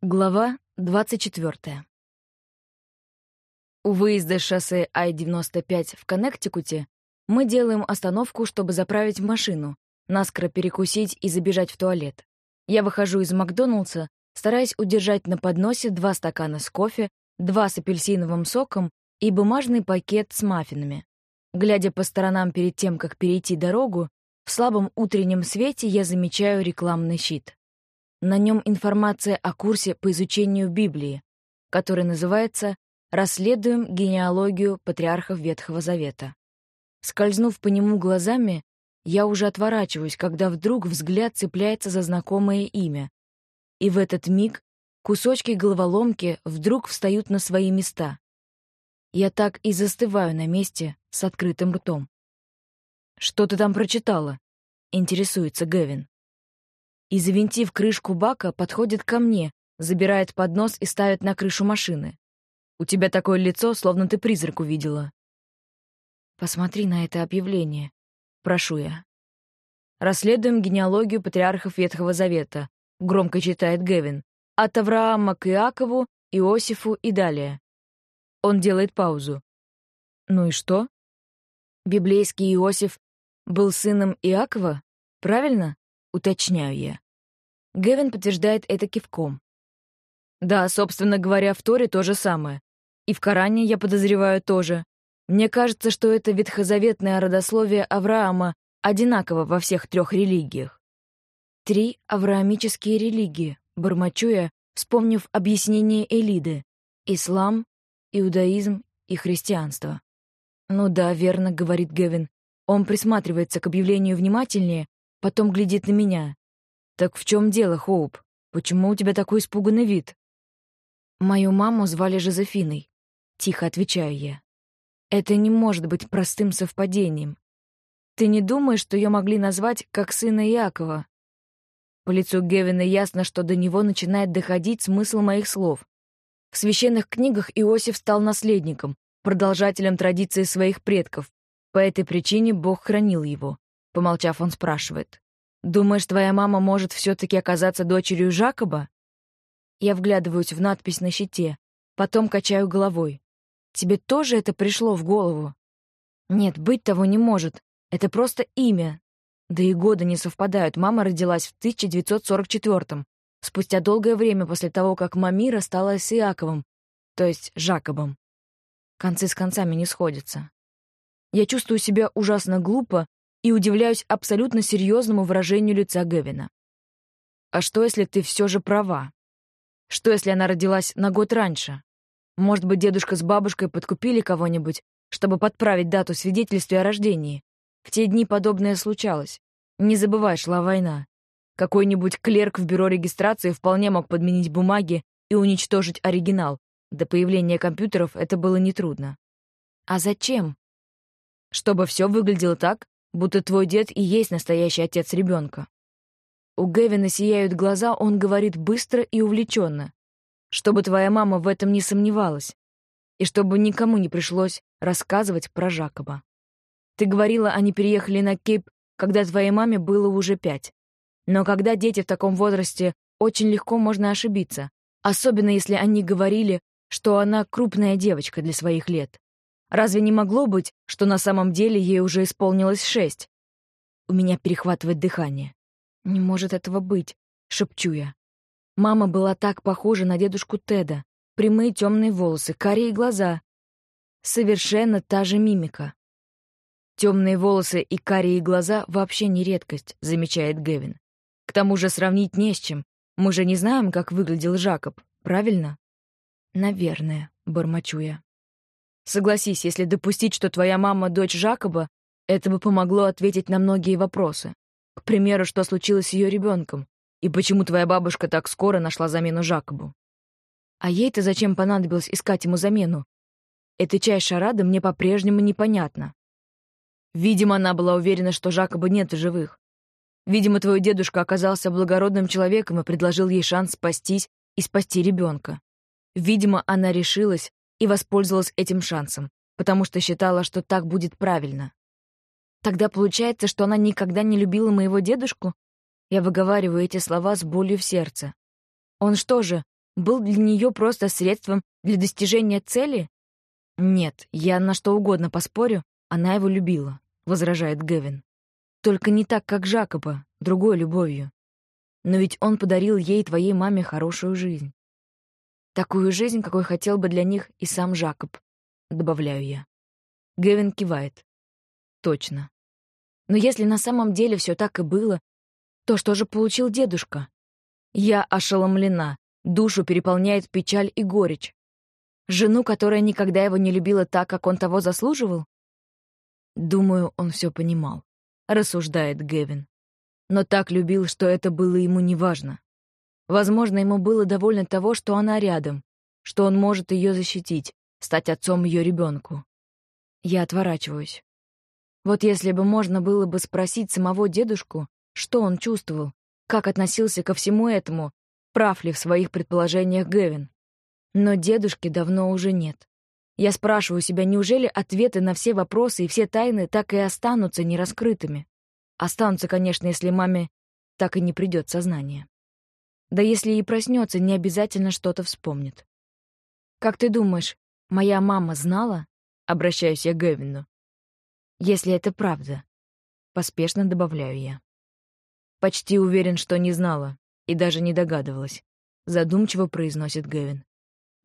Глава 24. У выезда шоссе Ай-95 в Коннектикуте мы делаем остановку, чтобы заправить машину, наскоро перекусить и забежать в туалет. Я выхожу из Макдоналдса, стараясь удержать на подносе два стакана с кофе, два с апельсиновым соком и бумажный пакет с маффинами. Глядя по сторонам перед тем, как перейти дорогу, в слабом утреннем свете я замечаю рекламный щит. На нем информация о курсе по изучению Библии, который называется «Расследуем генеалогию патриархов Ветхого Завета». Скользнув по нему глазами, я уже отворачиваюсь, когда вдруг взгляд цепляется за знакомое имя. И в этот миг кусочки головоломки вдруг встают на свои места. Я так и застываю на месте с открытым ртом. «Что ты там прочитала?» — интересуется Гэвин и, завинтив крышку бака, подходит ко мне, забирает поднос и ставит на крышу машины. «У тебя такое лицо, словно ты призрак увидела». «Посмотри на это объявление», — прошу я. «Расследуем генеалогию патриархов Ветхого Завета», — громко читает Гевин. «От Авраама к Иакову, Иосифу и далее». Он делает паузу. «Ну и что?» «Библейский Иосиф был сыном Иакова? Правильно?» Уточняю я. Гевин подтверждает это кивком. Да, собственно говоря, в Торе то же самое. И в Коране, я подозреваю, тоже. Мне кажется, что это ветхозаветное родословие Авраама одинаково во всех трех религиях. Три авраамические религии, бормочу я, вспомнив объяснение Элиды. Ислам, иудаизм и христианство. «Ну да, верно», — говорит Гевин. Он присматривается к объявлению внимательнее, потом глядит на меня. «Так в чем дело, Хоуп? Почему у тебя такой испуганный вид?» «Мою маму звали Жозефиной», — тихо отвечаю я. «Это не может быть простым совпадением. Ты не думаешь, что ее могли назвать как сына Якова?» По лицу Гевина ясно, что до него начинает доходить смысл моих слов. В священных книгах Иосиф стал наследником, продолжателем традиции своих предков. По этой причине Бог хранил его. Помолчав, он спрашивает. «Думаешь, твоя мама может все-таки оказаться дочерью Жакоба?» Я вглядываюсь в надпись на щите, потом качаю головой. «Тебе тоже это пришло в голову?» «Нет, быть того не может. Это просто имя. Да и годы не совпадают. Мама родилась в 1944-м, спустя долгое время после того, как Мамира стала с Иаковом, то есть Жакобом. Концы с концами не сходятся. Я чувствую себя ужасно глупо и удивляюсь абсолютно серьезному выражению лица Гевина. А что, если ты все же права? Что, если она родилась на год раньше? Может быть, дедушка с бабушкой подкупили кого-нибудь, чтобы подправить дату свидетельствия о рождении? В те дни подобное случалось. Не забывай, шла война. Какой-нибудь клерк в бюро регистрации вполне мог подменить бумаги и уничтожить оригинал. До появления компьютеров это было нетрудно. А зачем? Чтобы все выглядело так, будто твой дед и есть настоящий отец ребенка. У Гевина сияют глаза, он говорит быстро и увлеченно, чтобы твоя мама в этом не сомневалась, и чтобы никому не пришлось рассказывать про Жакоба. Ты говорила, они переехали на Кейп, когда твоей маме было уже пять. Но когда дети в таком возрасте, очень легко можно ошибиться, особенно если они говорили, что она крупная девочка для своих лет. Разве не могло быть, что на самом деле ей уже исполнилось шесть? У меня перехватывает дыхание. «Не может этого быть», — шепчу я. Мама была так похожа на дедушку Теда. Прямые темные волосы, карие глаза. Совершенно та же мимика. Темные волосы и карие глаза вообще не редкость, замечает Гевин. К тому же сравнить не с чем. Мы же не знаем, как выглядел Жакоб, правильно? Наверное, бормочу я. Согласись, если допустить, что твоя мама — дочь Жакоба, это бы помогло ответить на многие вопросы. К примеру, что случилось с ее ребенком, и почему твоя бабушка так скоро нашла замену Жакобу. А ей-то зачем понадобилось искать ему замену? Эта часть шарады мне по-прежнему непонятна. Видимо, она была уверена, что Жакоба нет в живых. Видимо, твой дедушка оказался благородным человеком и предложил ей шанс спастись и спасти ребенка. Видимо, она решилась, и воспользовалась этим шансом, потому что считала, что так будет правильно. Тогда получается, что она никогда не любила моего дедушку? Я выговариваю эти слова с болью в сердце. Он что же, был для нее просто средством для достижения цели? Нет, я на что угодно поспорю, она его любила, возражает Гевин. Только не так, как Жакоба, другой любовью. Но ведь он подарил ей и твоей маме хорошую жизнь. Такую жизнь, какой хотел бы для них и сам Жакоб, добавляю я. Гевин кивает. Точно. Но если на самом деле все так и было, то что же получил дедушка? Я ошеломлена, душу переполняет печаль и горечь. Жену, которая никогда его не любила так, как он того заслуживал? Думаю, он все понимал, рассуждает Гевин. Но так любил, что это было ему неважно. Возможно, ему было довольно того, что она рядом, что он может ее защитить, стать отцом ее ребенку. Я отворачиваюсь. Вот если бы можно было бы спросить самого дедушку, что он чувствовал, как относился ко всему этому, прав ли в своих предположениях Гевин. Но дедушки давно уже нет. Я спрашиваю себя, неужели ответы на все вопросы и все тайны так и останутся нераскрытыми? Останутся, конечно, если маме так и не придет сознание. Да если и проснется, не обязательно что-то вспомнит. «Как ты думаешь, моя мама знала?» — обращаюсь я к Гевину. «Если это правда», — поспешно добавляю я. Почти уверен, что не знала и даже не догадывалась. Задумчиво произносит Гэвин.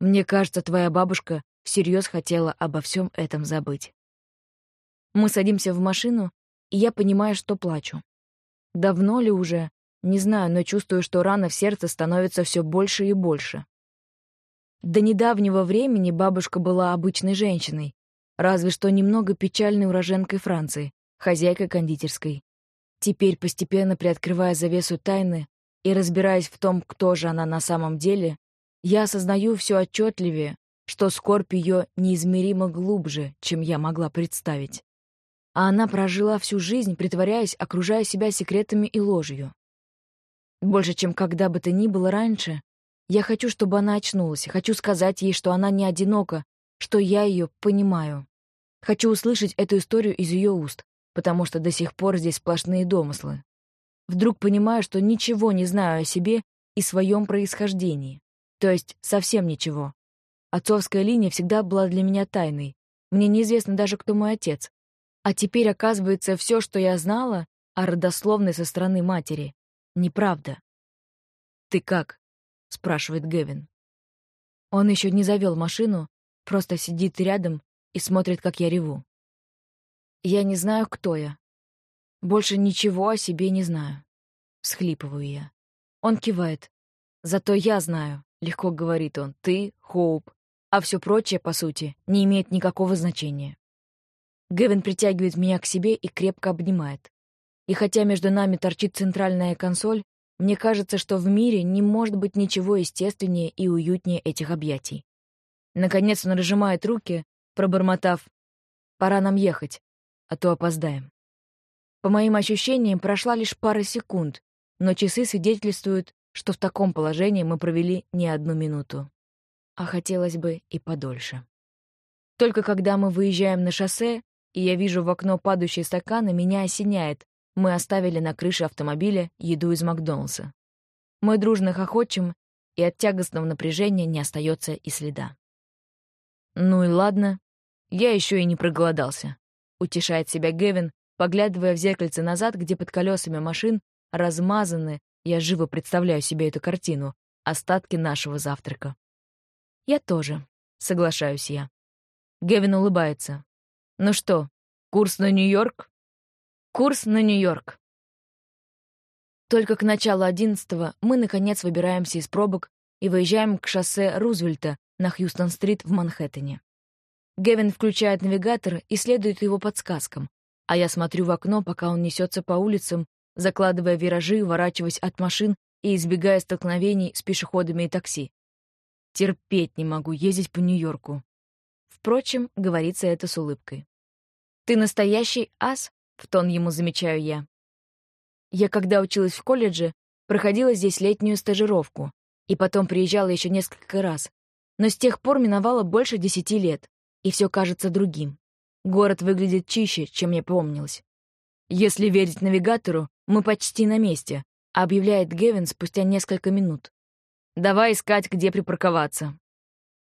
Мне кажется, твоя бабушка всерьез хотела обо всем этом забыть. Мы садимся в машину, и я понимаю, что плачу. Давно ли уже? Не знаю, но чувствую, что рана в сердце становится все больше и больше. До недавнего времени бабушка была обычной женщиной, разве что немного печальной уроженкой Франции, хозяйкой кондитерской. Теперь, постепенно приоткрывая завесу тайны и разбираясь в том, кто же она на самом деле, я осознаю все отчетливее, что скорбь ее неизмеримо глубже, чем я могла представить. А она прожила всю жизнь, притворяясь, окружая себя секретами и ложью. Больше, чем когда бы то ни было раньше, я хочу, чтобы она очнулась, хочу сказать ей, что она не одинока, что я ее понимаю. Хочу услышать эту историю из ее уст, потому что до сих пор здесь сплошные домыслы. Вдруг понимаю, что ничего не знаю о себе и своем происхождении. То есть совсем ничего. Отцовская линия всегда была для меня тайной. Мне неизвестно даже, кто мой отец. А теперь, оказывается, все, что я знала о родословной со стороны матери, неправда. «Ты как?» — спрашивает Гевин. Он еще не завел машину, просто сидит рядом и смотрит, как я реву. Я не знаю, кто я. Больше ничего о себе не знаю. Всхлипываю я. Он кивает. Зато я знаю, легко говорит он, ты, Хоуп, а все прочее, по сути, не имеет никакого значения. Гевин притягивает меня к себе и крепко обнимает. И хотя между нами торчит центральная консоль, мне кажется, что в мире не может быть ничего естественнее и уютнее этих объятий. Наконец он разжимает руки, пробормотав «Пора нам ехать» а то опоздаем. По моим ощущениям, прошла лишь пара секунд, но часы свидетельствуют, что в таком положении мы провели не одну минуту. А хотелось бы и подольше. Только когда мы выезжаем на шоссе, и я вижу в окно падающие стаканы, меня осеняет. Мы оставили на крыше автомобиля еду из Макдоналдса. Мы дружно хохочем, и от тягостного напряжения не остается и следа. Ну и ладно, я еще и не проголодался утешает себя Гевин, поглядывая в зеркальце назад, где под колесами машин размазаны, я живо представляю себе эту картину, остатки нашего завтрака. Я тоже, соглашаюсь я. Гевин улыбается. Ну что, курс на Нью-Йорк? Курс на Нью-Йорк. Только к началу одиннадцатого мы, наконец, выбираемся из пробок и выезжаем к шоссе Рузвельта на Хьюстон-стрит в Манхэттене. Гевин включает навигатор и следует его подсказкам, а я смотрю в окно, пока он несется по улицам, закладывая виражи, уворачиваясь от машин и избегая столкновений с пешеходами и такси. Терпеть не могу ездить по Нью-Йорку. Впрочем, говорится это с улыбкой. «Ты настоящий ас?» — в тон ему замечаю я. Я, когда училась в колледже, проходила здесь летнюю стажировку, и потом приезжала еще несколько раз. Но с тех пор миновало больше десяти лет и все кажется другим. Город выглядит чище, чем мне помнилось. «Если верить навигатору, мы почти на месте», — объявляет Гевин спустя несколько минут. Давай искать, где припарковаться.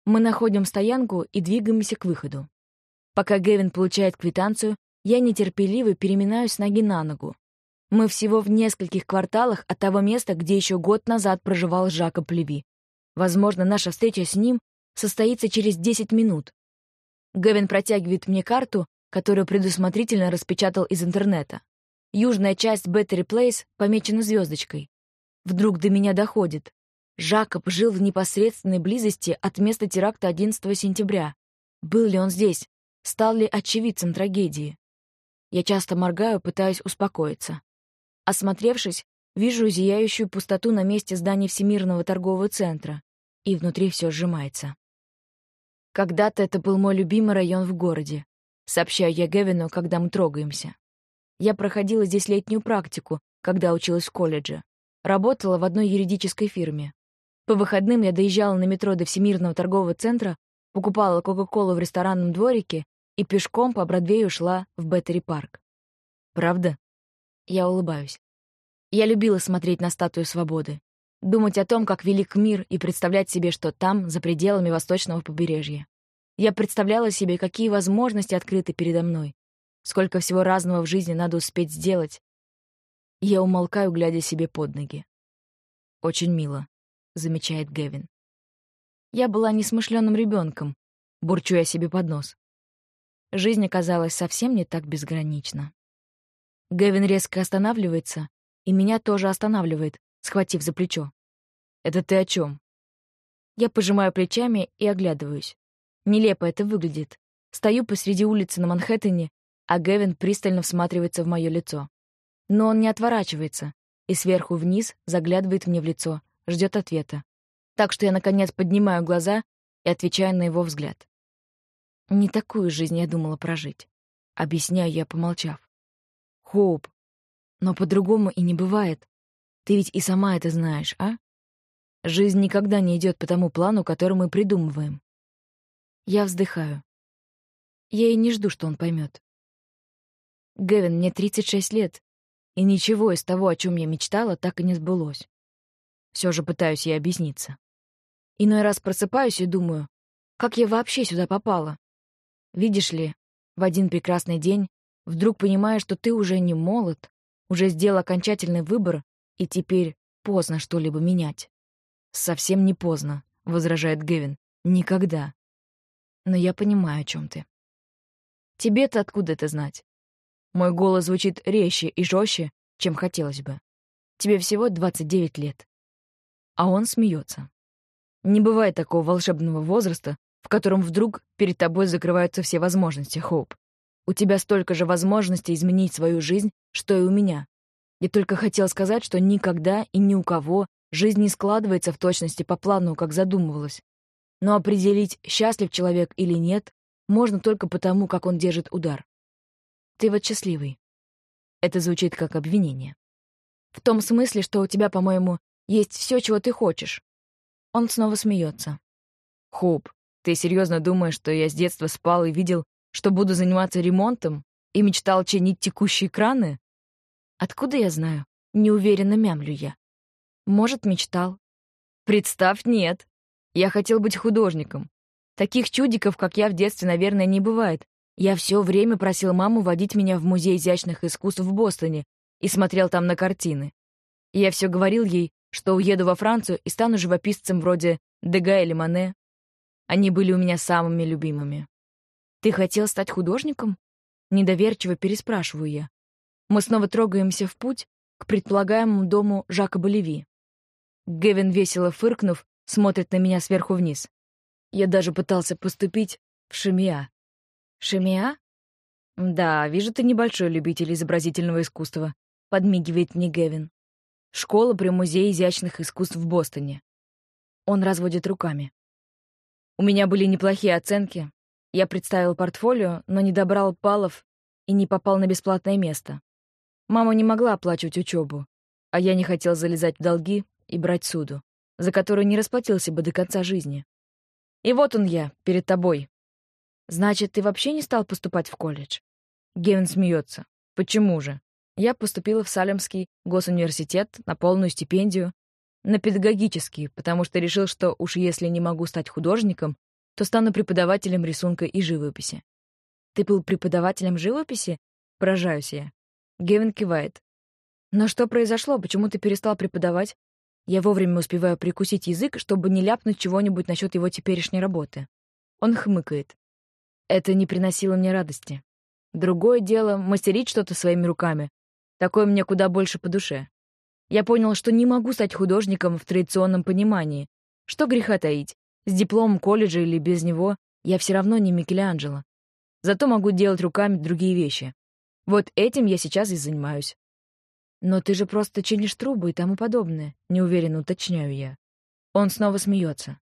Мы находим стоянку и двигаемся к выходу. Пока Гевин получает квитанцию, я нетерпеливо переминаюсь ноги на ногу. Мы всего в нескольких кварталах от того места, где еще год назад проживал Жакоб Леви. Возможно, наша встреча с ним состоится через 10 минут. Гевин протягивает мне карту, которую предусмотрительно распечатал из интернета. Южная часть Беттери Плейс помечена звездочкой. Вдруг до меня доходит. Жакоб жил в непосредственной близости от места теракта 11 сентября. Был ли он здесь? Стал ли очевидцем трагедии? Я часто моргаю, пытаясь успокоиться. Осмотревшись, вижу зияющую пустоту на месте здания Всемирного торгового центра, и внутри все сжимается. Когда-то это был мой любимый район в городе, сообщаю я Гевину, когда мы трогаемся. Я проходила здесь летнюю практику, когда училась в колледже. Работала в одной юридической фирме. По выходным я доезжала на метро до Всемирного торгового центра, покупала Кока-Колу в ресторанном дворике и пешком по Бродвею шла в Беттери-парк. Правда? Я улыбаюсь. Я любила смотреть на статую свободы, думать о том, как велик мир, и представлять себе, что там, за пределами восточного побережья. Я представляла себе, какие возможности открыты передо мной, сколько всего разного в жизни надо успеть сделать. Я умолкаю, глядя себе под ноги. Очень мило замечает Гевин. Я была несмышленным ребенком, бурчу я себе под нос. Жизнь оказалась совсем не так безгранична. Гевин резко останавливается, и меня тоже останавливает, схватив за плечо. «Это ты о чем? Я пожимаю плечами и оглядываюсь. Нелепо это выглядит. Стою посреди улицы на Манхэттене, а Гевин пристально всматривается в мое лицо. Но он не отворачивается и сверху вниз заглядывает мне в лицо, ждет ответа. Так что я, наконец, поднимаю глаза и отвечаю на его взгляд. Не такую жизнь я думала прожить. Объясняю я, помолчав. Хоуп, но по-другому и не бывает. Ты ведь и сама это знаешь, а? Жизнь никогда не идет по тому плану, который мы придумываем. Я вздыхаю. Я и не жду, что он поймет. Гэвин, мне 36 лет, и ничего из того, о чем я мечтала, так и не сбылось. Все же пытаюсь ей объясниться. Иной раз просыпаюсь и думаю, как я вообще сюда попала? Видишь ли, в один прекрасный день вдруг понимаешь, что ты уже не молод, уже сделал окончательный выбор, и теперь поздно что-либо менять. «Совсем не поздно», — возражает Гевин. «Никогда». Но я понимаю, о чем ты. Тебе-то откуда это знать? Мой голос звучит резче и жестче, чем хотелось бы. Тебе всего 29 лет а он смеется. Не бывает такого волшебного возраста, в котором вдруг перед тобой закрываются все возможности, Хоуп. У тебя столько же возможностей изменить свою жизнь, что и у меня. Я только хотел сказать, что никогда и ни у кого жизнь не складывается в точности по плану, как задумывалось. Но определить, счастлив человек или нет, можно только потому, как он держит удар. Ты вот счастливый. Это звучит как обвинение. В том смысле, что у тебя, по-моему, есть все, чего ты хочешь. Он снова смеется. Хоп, ты серьезно думаешь, что я с детства спал и видел, что буду заниматься ремонтом и мечтал чинить текущие краны? Откуда я знаю? Неуверенно мямлю я. Может, мечтал. Представь, нет. Я хотел быть художником. Таких чудиков, как я в детстве, наверное, не бывает. Я все время просил маму водить меня в Музей изящных искусств в Бостоне и смотрел там на картины. я все говорил ей, что уеду во Францию и стану живописцем вроде Дега или Мане. Они были у меня самыми любимыми. «Ты хотел стать художником?» Недоверчиво переспрашиваю я. Мы снова трогаемся в путь к предполагаемому дому Жака Болеви. Гевин, весело фыркнув, смотрит на меня сверху вниз. Я даже пытался поступить в Шемиа. Шемиа? Да, вижу, ты небольшой любитель изобразительного искусства, подмигивает мне Гевин. Школа при Музее изящных искусств в Бостоне. Он разводит руками. У меня были неплохие оценки. Я представил портфолио, но не добрал баллов и не попал на бесплатное место. Мама не могла оплачивать учебу, а я не хотел залезать в долги и брать суду, за которую не расплатился бы до конца жизни. И вот он я, перед тобой. Значит, ты вообще не стал поступать в колледж? Гевин смеется. Почему же? Я поступила в Салемский госуниверситет на полную стипендию. На педагогический, потому что решил, что уж если не могу стать художником, то стану преподавателем рисунка и живописи. Ты был преподавателем живописи? Поражаюсь я. Гевин кивает. Но что произошло? Почему ты перестал преподавать? Я вовремя успеваю прикусить язык, чтобы не ляпнуть чего-нибудь насчет его теперешней работы. Он хмыкает. Это не приносило мне радости. Другое дело — мастерить что-то своими руками. Такое мне куда больше по душе. Я понял, что не могу стать художником в традиционном понимании. Что греха таить, с дипломом колледжа или без него, я все равно не Микеланджело. Зато могу делать руками другие вещи. Вот этим я сейчас и занимаюсь. Но ты же просто чинишь трубы и тому подобное, неуверенно уточняю я. Он снова смеется.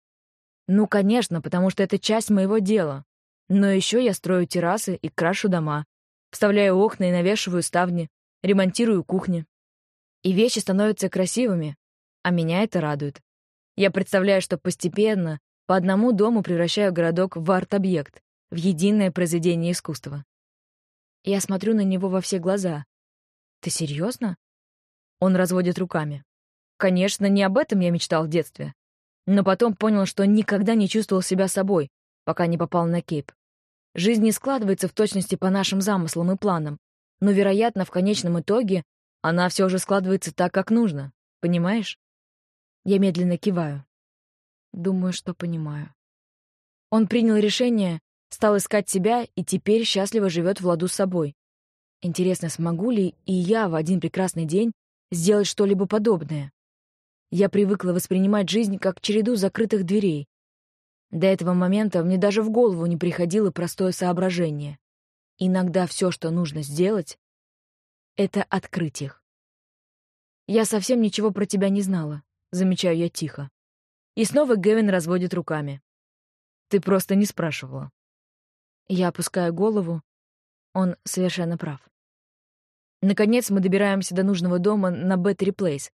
Ну, конечно, потому что это часть моего дела. Но еще я строю террасы и крашу дома, вставляю окна и навешиваю ставни, ремонтирую кухни. И вещи становятся красивыми, а меня это радует. Я представляю, что постепенно по одному дому превращаю городок в арт-объект, в единое произведение искусства. Я смотрю на него во все глаза. «Ты серьезно?» Он разводит руками. Конечно, не об этом я мечтал в детстве. Но потом понял, что никогда не чувствовал себя собой, пока не попал на Кейп. Жизнь не складывается в точности по нашим замыслам и планам, но, вероятно, в конечном итоге она все же складывается так, как нужно. Понимаешь? Я медленно киваю. Думаю, что понимаю. Он принял решение Стал искать себя и теперь счастливо живет в ладу с собой. Интересно, смогу ли и я в один прекрасный день сделать что-либо подобное? Я привыкла воспринимать жизнь как череду закрытых дверей. До этого момента мне даже в голову не приходило простое соображение. Иногда все, что нужно сделать, — это открыть их. «Я совсем ничего про тебя не знала», — замечаю я тихо. И снова Гевин разводит руками. «Ты просто не спрашивала». Я опускаю голову. Он совершенно прав. Наконец мы добираемся до нужного дома на Беттери Плейс.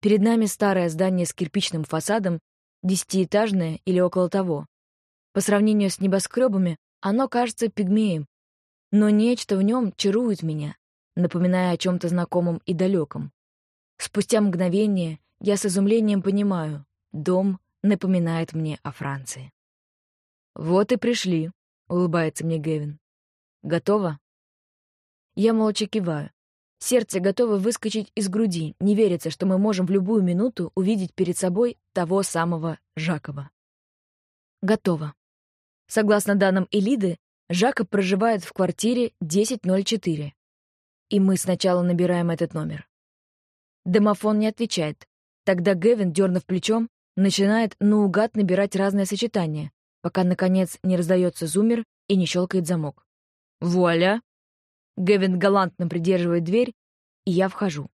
Перед нами старое здание с кирпичным фасадом, десятиэтажное или около того. По сравнению с небоскребами оно кажется пигмеем, но нечто в нем чарует меня, напоминая о чем-то знакомом и далеком. Спустя мгновение я с изумлением понимаю, дом напоминает мне о Франции. «Вот и пришли», улыбается мне Гевин. Готово? Я молча киваю. Сердце готово выскочить из груди. Не верится, что мы можем в любую минуту увидеть перед собой того самого Жакоба. Готово. Согласно данным Элиды, Жакоб проживает в квартире 1004. И мы сначала набираем этот номер. Домофон не отвечает. Тогда Гевин, дернув плечом, начинает наугад набирать разные сочетания, пока, наконец, не раздается зумер и не щелкает замок. Вуаля! Гевин галантно придерживает дверь, и я вхожу.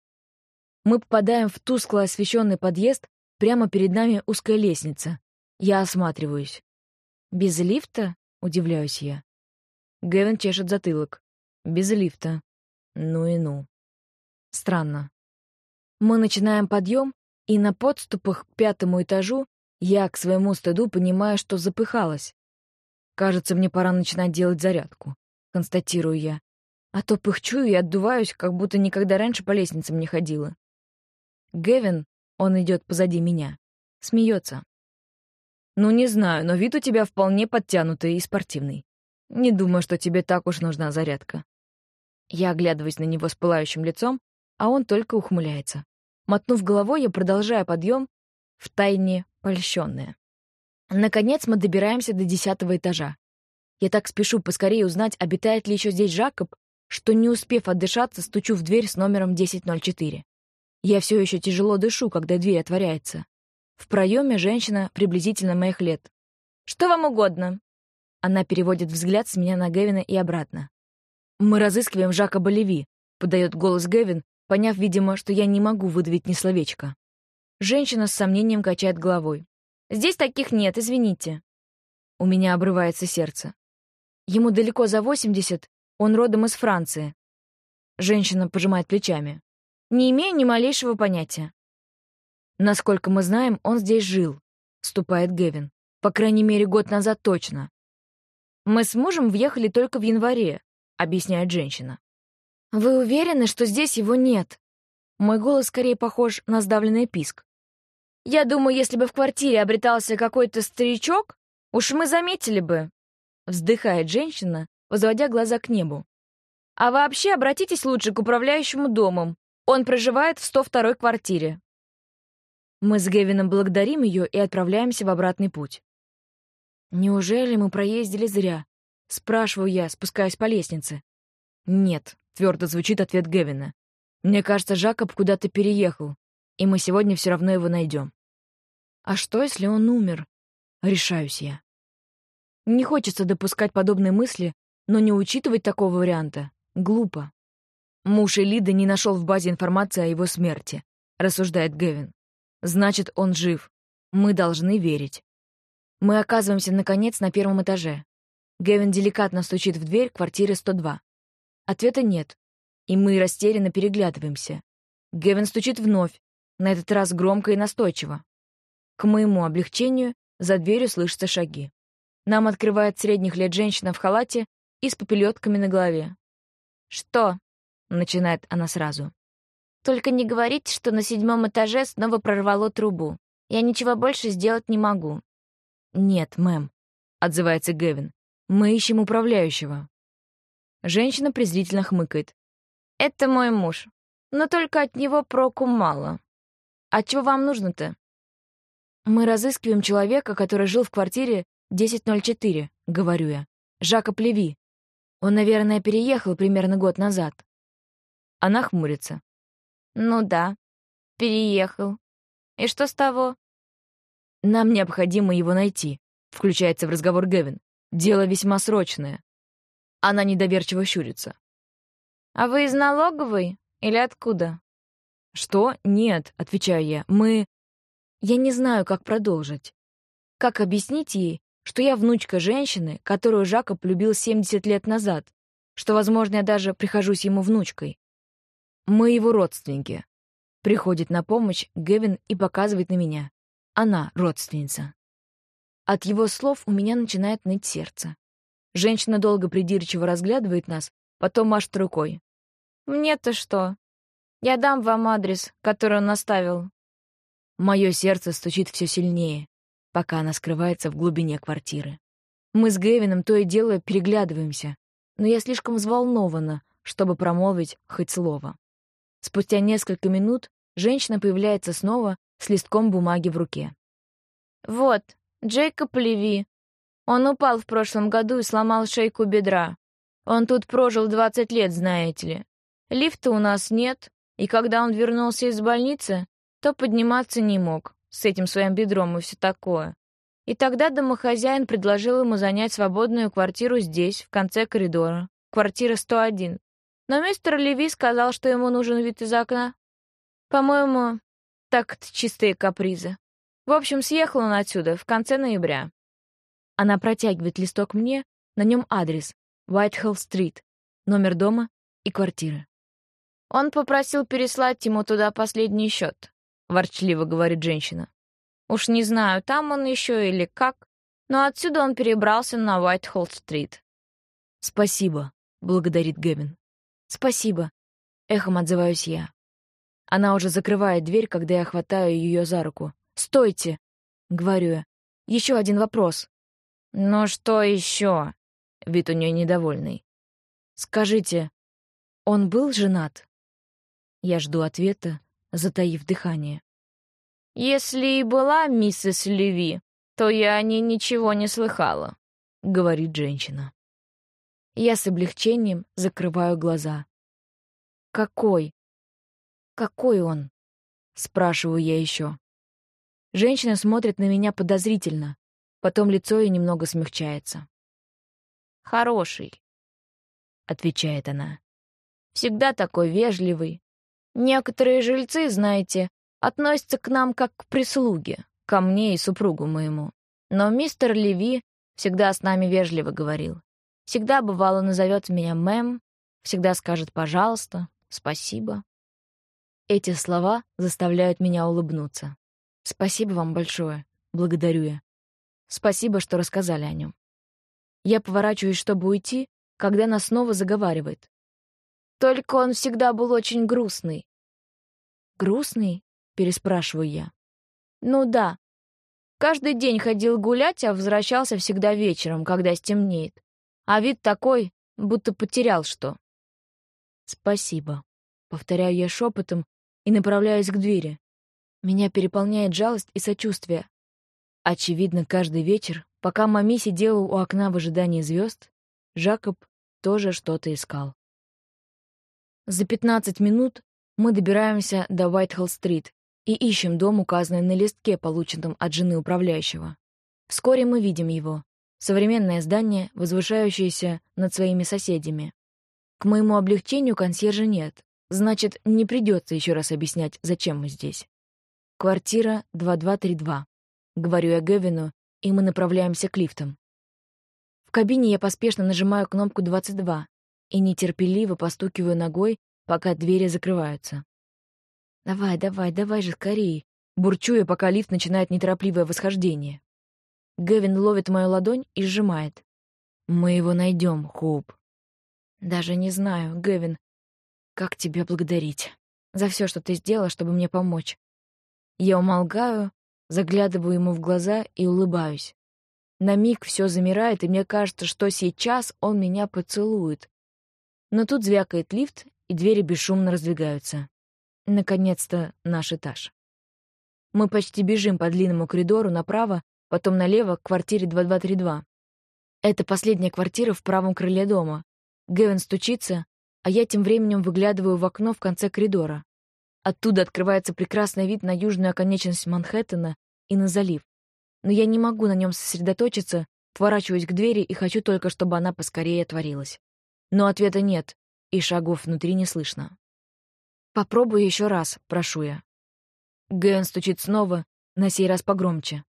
Мы попадаем в тускло освещенный подъезд, прямо перед нами узкая лестница. Я осматриваюсь. «Без лифта?» — удивляюсь я. Гевин чешет затылок. «Без лифта. Ну и ну». Странно. Мы начинаем подъем, и на подступах к пятому этажу я к своему стыду понимаю, что запыхалась. Кажется, мне пора начинать делать зарядку, констатирую я. А то пыхчу и отдуваюсь, как будто никогда раньше по лестницам не ходила. Гевин, он идет позади меня, смеется. Ну, не знаю, но вид у тебя вполне подтянутый и спортивный. Не думаю, что тебе так уж нужна зарядка. Я оглядываюсь на него с пылающим лицом, а он только ухмыляется. Мотнув головой, я продолжаю подъем, втайне польщенная. Наконец мы добираемся до десятого этажа. Я так спешу поскорее узнать, обитает ли еще здесь Жакоб, что, не успев отдышаться, стучу в дверь с номером 1004. Я все еще тяжело дышу, когда дверь отворяется. В проеме женщина приблизительно моих лет. «Что вам угодно?» Она переводит взгляд с меня на Гевина и обратно. «Мы разыскиваем Жакоба Леви», — подает голос Гевин, поняв, видимо, что я не могу выдавить ни словечко. Женщина с сомнением качает головой. «Здесь таких нет, извините». У меня обрывается сердце. Ему далеко за 80, он родом из Франции. Женщина пожимает плечами. Не имею ни малейшего понятия. Насколько мы знаем, он здесь жил, вступает Гевин. По крайней мере, год назад точно. Мы с мужем въехали только в январе, объясняет женщина. Вы уверены, что здесь его нет? Мой голос скорее похож на сдавленный писк. Я думаю, если бы в квартире обретался какой-то старичок, уж мы заметили бы. Вздыхает женщина, возводя глаза к небу. А вообще обратитесь лучше к управляющему домом. Он проживает в 102-й квартире. Мы с Гевином благодарим ее и отправляемся в обратный путь. Неужели мы проездили зря? Спрашиваю я, спускаясь по лестнице. Нет, твердо звучит ответ Гевина. Мне кажется, Жакоб куда-то переехал, и мы сегодня все равно его найдем. А что, если он умер? Решаюсь я. Не хочется допускать подобные мысли, но не учитывать такого варианта глупо. Муж Элиды не нашел в базе информации о его смерти, рассуждает Гевин. Значит, он жив. Мы должны верить. Мы оказываемся, наконец, на первом этаже. Гевин деликатно стучит в дверь квартиры 102. Ответа нет, и мы растерянно переглядываемся. Гевин стучит вновь, на этот раз громко и настойчиво. К моему облегчению за дверью слышатся шаги. Нам открывает средних лет женщина в халате и с попелетками на голове. «Что?» — начинает она сразу. Только не говорите, что на седьмом этаже снова прорвало трубу. Я ничего больше сделать не могу». «Нет, мэм», — отзывается Гевин. «Мы ищем управляющего». Женщина презрительно хмыкает. «Это мой муж. Но только от него проку мало. А чего вам нужно-то?» «Мы разыскиваем человека, который жил в квартире 1004», — говорю я. «Жака Плеви. Он, наверное, переехал примерно год назад». Она хмурится. «Ну да, переехал. И что с того?» «Нам необходимо его найти», — включается в разговор Гевин. «Дело весьма срочное». Она недоверчиво щурится. «А вы из налоговой? Или откуда?» «Что? Нет», — отвечаю я. «Мы...» Я не знаю, как продолжить. Как объяснить ей, что я внучка женщины, которую Жакоб любил 70 лет назад, что, возможно, я даже прихожусь ему внучкой. Мы его родственники. Приходит на помощь Гевин и показывает на меня. Она родственница. От его слов у меня начинает ныть сердце. Женщина долго придирчиво разглядывает нас, потом машет рукой. «Мне-то что? Я дам вам адрес, который он оставил». Мое сердце стучит все сильнее, пока она скрывается в глубине квартиры. Мы с Гевином то и дело переглядываемся, но я слишком взволнована, чтобы промолвить хоть слово. Спустя несколько минут женщина появляется снова с листком бумаги в руке. «Вот, Джейкоб Леви. Он упал в прошлом году и сломал шейку бедра. Он тут прожил 20 лет, знаете ли. Лифта у нас нет, и когда он вернулся из больницы, то подниматься не мог, с этим своим бедром и все такое. И тогда домохозяин предложил ему занять свободную квартиру здесь, в конце коридора, квартира 101. Но мистер Леви сказал, что ему нужен вид из окна. По-моему, так это чистые капризы. В общем, съехал он отсюда в конце ноября. Она протягивает листок мне, на нем адрес — Уайтхелл-стрит, номер дома и квартиры. Он попросил переслать ему туда последний счет, ворчливо говорит женщина. Уж не знаю, там он еще или как, но отсюда он перебрался на Уайтхолл-стрит. «Спасибо», — благодарит Гэвин. «Спасибо», — эхом отзываюсь я. Она уже закрывает дверь, когда я хватаю ее за руку. «Стойте!» — говорю я. «Еще один вопрос». «Ну что еще?» — вид у нее недовольный. «Скажите, он был женат?» Я жду ответа, затаив дыхание. «Если и была миссис Леви, то я о ней ничего не слыхала», — говорит женщина. Я с облегчением закрываю глаза. «Какой? Какой он?» — спрашиваю я еще. Женщина смотрит на меня подозрительно, потом лицо ей немного смягчается. «Хороший», — отвечает она. «Всегда такой вежливый. Некоторые жильцы, знаете, относятся к нам как к прислуге, ко мне и супругу моему. Но мистер Леви всегда с нами вежливо говорил. Всегда, бывало, назовет меня мэм, всегда скажет «пожалуйста», «спасибо». Эти слова заставляют меня улыбнуться. Спасибо вам большое. Благодарю я. Спасибо, что рассказали о нем. Я поворачиваюсь, чтобы уйти, когда она снова заговаривает. Только он всегда был очень грустный. «Грустный?» — переспрашиваю я. Ну да. Каждый день ходил гулять, а возвращался всегда вечером, когда стемнеет. А вид такой, будто потерял что. Спасибо. Повторяю я шепотом и направляюсь к двери. Меня переполняет жалость и сочувствие. Очевидно, каждый вечер, пока мами сидела у окна в ожидании звезд, Жакоб тоже что-то искал. За 15 минут мы добираемся до Уайтхолл-стрит и ищем дом, указанный на листке, полученном от жены управляющего. Вскоре мы видим его. Современное здание, возвышающееся над своими соседями. К моему облегчению консьержа нет. Значит, не придется еще раз объяснять, зачем мы здесь. Квартира 2232. Говорю я Гевину, и мы направляемся к лифтам. В кабине я поспешно нажимаю кнопку 22 и нетерпеливо постукиваю ногой, пока двери закрываются. «Давай, давай, давай же скорее!» Бурчу я, пока лифт начинает неторопливое восхождение. Гевин ловит мою ладонь и сжимает. «Мы его найдем, Хоуп». «Даже не знаю, Гевин, как тебе благодарить за все, что ты сделала, чтобы мне помочь». Я умолгаю, заглядываю ему в глаза и улыбаюсь. На миг все замирает, и мне кажется, что сейчас он меня поцелует. Но тут звякает лифт, и двери бесшумно раздвигаются. Наконец-то наш этаж. Мы почти бежим по длинному коридору направо, потом налево к квартире 2232. Это последняя квартира в правом крыле дома. Гэвин стучится, а я тем временем выглядываю в окно в конце коридора. Оттуда открывается прекрасный вид на южную оконечность Манхэттена и на залив. Но я не могу на нем сосредоточиться, поворачиваюсь к двери и хочу только, чтобы она поскорее отворилась. Но ответа нет, и шагов внутри не слышно. «Попробуй еще раз», — прошу я. Гэн стучит снова, на сей раз погромче.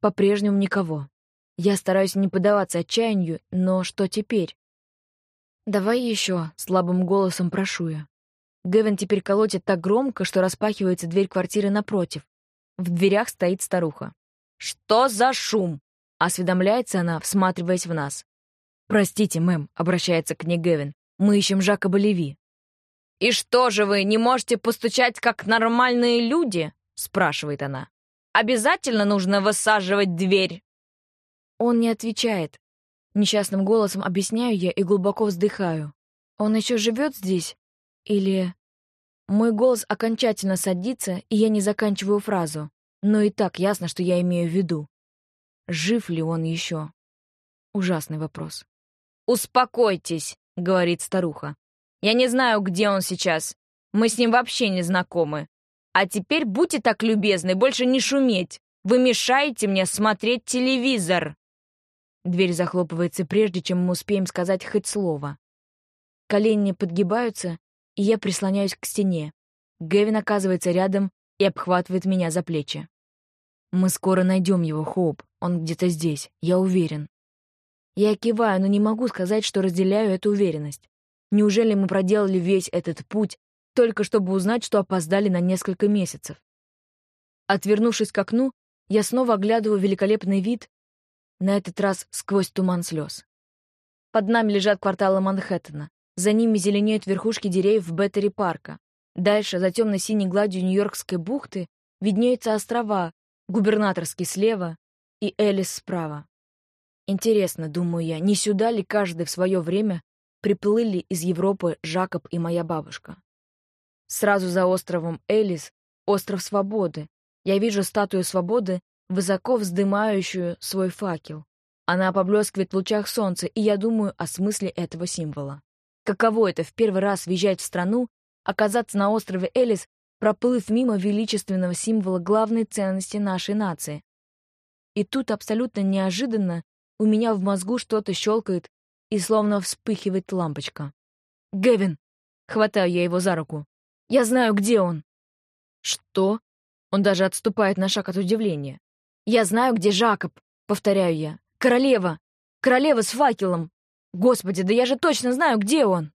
По-прежнему никого. Я стараюсь не поддаваться отчаянию, но что теперь? «Давай еще», — слабым голосом прошу я. Гэвин теперь колотит так громко, что распахивается дверь квартиры напротив. В дверях стоит старуха. «Что за шум?» — осведомляется она, всматриваясь в нас. «Простите, мэм», — обращается к ней Гевин. «Мы ищем Жакоба Леви». «И что же вы, не можете постучать, как нормальные люди?» — спрашивает она. «Обязательно нужно высаживать дверь?» Он не отвечает. Несчастным голосом объясняю я и глубоко вздыхаю. Он еще живет здесь? Или... Мой голос окончательно садится, и я не заканчиваю фразу. Но и так ясно, что я имею в виду. Жив ли он еще? Ужасный вопрос. «Успокойтесь», — говорит старуха. «Я не знаю, где он сейчас. Мы с ним вообще не знакомы. А теперь будьте так любезны, больше не шуметь. Вы мешаете мне смотреть телевизор». Дверь захлопывается прежде, чем мы успеем сказать хоть слово. Колени подгибаются, и я прислоняюсь к стене. Гэвин оказывается рядом и обхватывает меня за плечи. «Мы скоро найдем его, Хоуп. Он где-то здесь, я уверен». Я киваю, но не могу сказать, что разделяю эту уверенность. Неужели мы проделали весь этот путь, только чтобы узнать, что опоздали на несколько месяцев? Отвернувшись к окну, я снова оглядываю великолепный вид, на этот раз сквозь туман слез. Под нами лежат кварталы Манхэттена. За ними зеленеют верхушки деревьев Беттери-парка. Дальше, за темно-синей гладью Нью-Йоркской бухты, виднеются острова, губернаторский слева и Элис справа. Интересно, думаю я, не сюда ли каждый в свое время приплыли из Европы Жакоб и моя бабушка? Сразу за островом Элис — остров Свободы. Я вижу статую Свободы, высоко вздымающую свой факел. Она поблескивает в лучах солнца, и я думаю о смысле этого символа. Каково это в первый раз въезжать в страну, оказаться на острове Элис, проплыв мимо величественного символа главной ценности нашей нации? И тут абсолютно неожиданно у меня в мозгу что-то щелкает и словно вспыхивает лампочка. «Гевин!» — хватаю я его за руку. «Я знаю, где он!» «Что?» Он даже отступает на шаг от удивления. «Я знаю, где Жакоб!» — повторяю я. «Королева! Королева с факелом! Господи, да я же точно знаю, где он!»